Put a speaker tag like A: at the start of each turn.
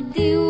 A: Adiós.